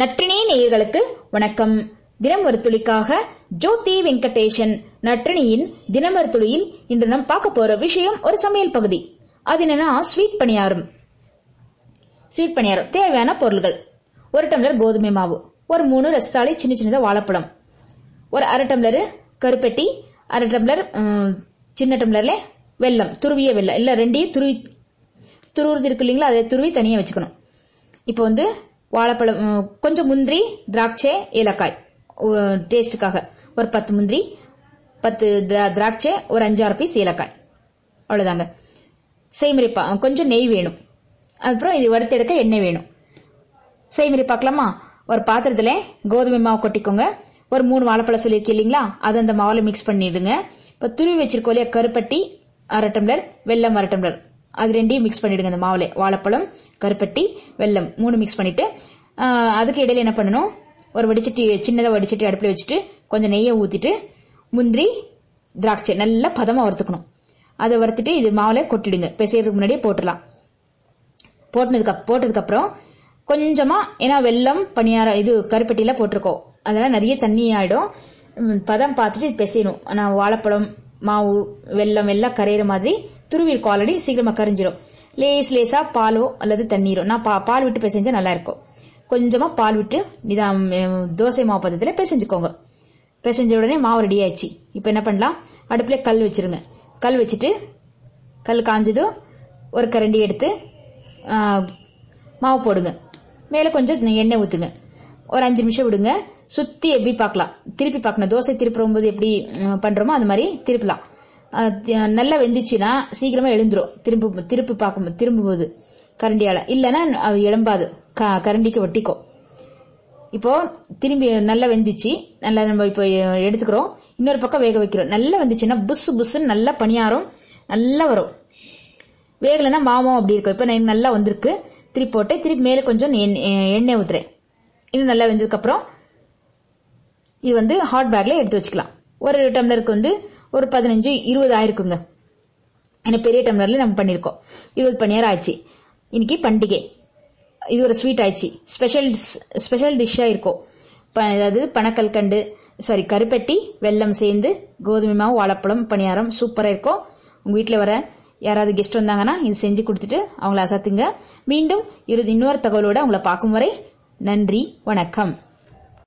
நற்றினே நேயர்களுக்கு வணக்கம். தினம் ஒரு துளிக்காக ஜோதி வெங்கடேஷன் நற்றினியின் தினம் ஒரு துளியில் இன்று நாம் பார்க்க போற விஷயம் ஒரு சமையல் பகுதி. அது என்னன்னா ஸ்வீட் பணியாரம். ஸ்வீட் பணியாரம். தேவையான பொருள்கள். ஒரு டம்ளர் கோதுமை மாவு ஒரு மூணு ரஸ்தாளி சின்ன சின்னதாக வாழைப்பழம் ஒரு அரை டம்ளர் கருப்பெட்டி அரை டம்ளர் சின்ன டம்ளர்ல வெல்லம் துருவிய வெல்லம். இல்லை ரெண்டையும் துருவி துருவுறது இருக்கு இல்லைங்களா? அதை துருவி தனியாக வச்சுக்கணும். இப்போ வந்து வாழைப்பழம் கொஞ்சம் முந்திரி திராட்சை ஏலக்காய். உ- டேஸ்ட்டுக்காக ஒரு பத்து முந்திரி பத்து திரா- திராட்சை ஒரு அஞ்சாறு பீஸ் ஏலக்காய். அவ்வளோதாங்க செய்முறை பா கொஞ்சம் நெய் வேணும். அப்புறம் இது வறுத்தெடுக்க எண்ணெய் வேணும். செய்முறை பார்க்கலாமா? ஒரு பாத்திரத்தில் கோதுமை மாவு கொட்டிக்கோங்க. ஒரு மூணு வாழைப்பழம் சொல்லியிருக்கு இல்லைங்களா? அதை அந்த மாவில் மிக்ஸ் பண்ணிடுங்க. இப்போ துருவி வச்சிருக்கோம் இல்லையா கருப்பட்டி அரை டம்ளர் வெல்லம் அரை டம்ளர். அது ரெண்டையும் மிக்ஸ் பண்ணிடுங்க அந்த மாவில். வாழைப்பழம் கருப்பட்டி வெல்லம் மூணு மிக்ஸ் பண்ணிட்டு அதுக்கு இடையில என்ன பண்ணணும்? ஒரு வடிச்சட்டி சின்னதாக வடிச்சட்டி அடுப்பில் வச்சுட்டு கொஞ்சம் நெய்யை ஊற்றிட்டு முந்திரி திராட்சை நல்லா பதமாக வறுத்துக்கணும். அதை வறுத்துட்டு இது மாவில் கொட்டிடுங்க. பிசையறதுக்கு முன்னாடியே போட்டுடலாம். போட்டதுக்கு போட்டதுக்கு அப்புறம் கொஞ்சமா ஏன்னா வெல்லம் பணியாரம் இது கருப்பட்டியில போட்டிருக்கோம். அதெல்லாம் நிறைய தண்ணி ஆயிடும். பதம் பார்த்துட்டு இது பிசையணும். ஆனால் வாழைப்பழம் மாவு வெல்லம் எல்லாம் கரையிற மாதிரி துருவி இருக்கும் ஆல்ரெடி சீக்கிரமா கரைஞ்சிரும். லேஸ் லேசா பாலோ அல்லது தண்ணீரோ. நான் பா பால் விட்டு பிசைஞ்சா நல்லா இருக்கும். கொஞ்சமா பால் விட்டு நிதாம் தோசை மாவு பதத்துல பிசைஞ்சுக்கோங்க. பிசைஞ்ச உடனே மாவு ரெடி ஆயிடுச்சு. இப்போ என்ன பண்ணலாம்? அடுப்புல கல் வச்சிருங்க. கல் வச்சுட்டு கல் காஞ்சதும் ஒரு கரண்டி எடுத்து மாவு போடுங்க. மேலே கொஞ்சம் எண்ணெய் ஊற்றுங்க ஒரு அஞ்சு நிமிஷம் விடுங்க. சுற்றி எப்படி பார்க்கலாம்? திருப்பி பார்க்கணும். தோசை திருப்பும் போது எப்படி பண்றோமோ அது மாதிரி திருப்பலாம். நல்லா வெந்துச்சுன்னா சீக்கிரமா எழுந்துரும். திரும்ப திருப்பி பார்க்கும் திரும்பும்போது கரண்டியால. இல்லைன்னா அது எழும்பாது. க- கரண்டிக்கு ஒட்டிக்கும். இப்போ திரும்பி நல்லா வெந்துச்சு. நல்லா நம்ம இப்போ எடுத்துக்கிறோம். இன்னொரு பக்கம் வேக வைக்கிறோம். நல்லா வந்துச்சுன்னா புஸ் புஸ்ன்னு நல்லா பணியாரம். நல்லா வரும். வேகலைன்னா மாமம் அப்படி இருக்கும். இப்போ நல்லா வந்திருக்கு. திருப்பி போட்டு திருப்பி மேலே கொஞ்சம் எண்ணெய் எண்ணெய் ஊத்துறேன். இன்னும் நல்லா வெந்ததுக்கப்புறம் இது வந்து ஹாட் பேக்ல எடுத்து வச்சுக்கலாம். ஒரு டம்ளருக்கு வந்து ஒரு பதினஞ்சு இருபது ஆயிருக்குங்க. ஏன்னா பெரிய டம்ளர்ல நம்ம பண்ணியிருக்கோம் இருபது பணியாரம் ஆயிடுச்சு இன்னைக்கு பண்டிகை. இது ஒரு ஸ்வீட் ஆயிடுச்சு. ஸ்பெஷல் ஸ்பெஷல் டிஷ்ஷாக இருக்கும். ப- அதாவது பனக்கல்கண்டு சாரி கருப்பட்டி வெல்லம் சேர்ந்து கோதுமை மாவு வாழைப்பழம் பணியாரம் சூப்பராக இருக்கும். உங்கள் வீட்டில் வர யாராவது கெஸ்ட் வந்தாங்கன்னா இது செஞ்சு கொடுத்துட்டு அவங்கள அசத்துங்க. மீண்டும் இருபது இன்னொரு தகவலோட உங்களை பார்க்கும் வரை நன்றி வணக்கம்.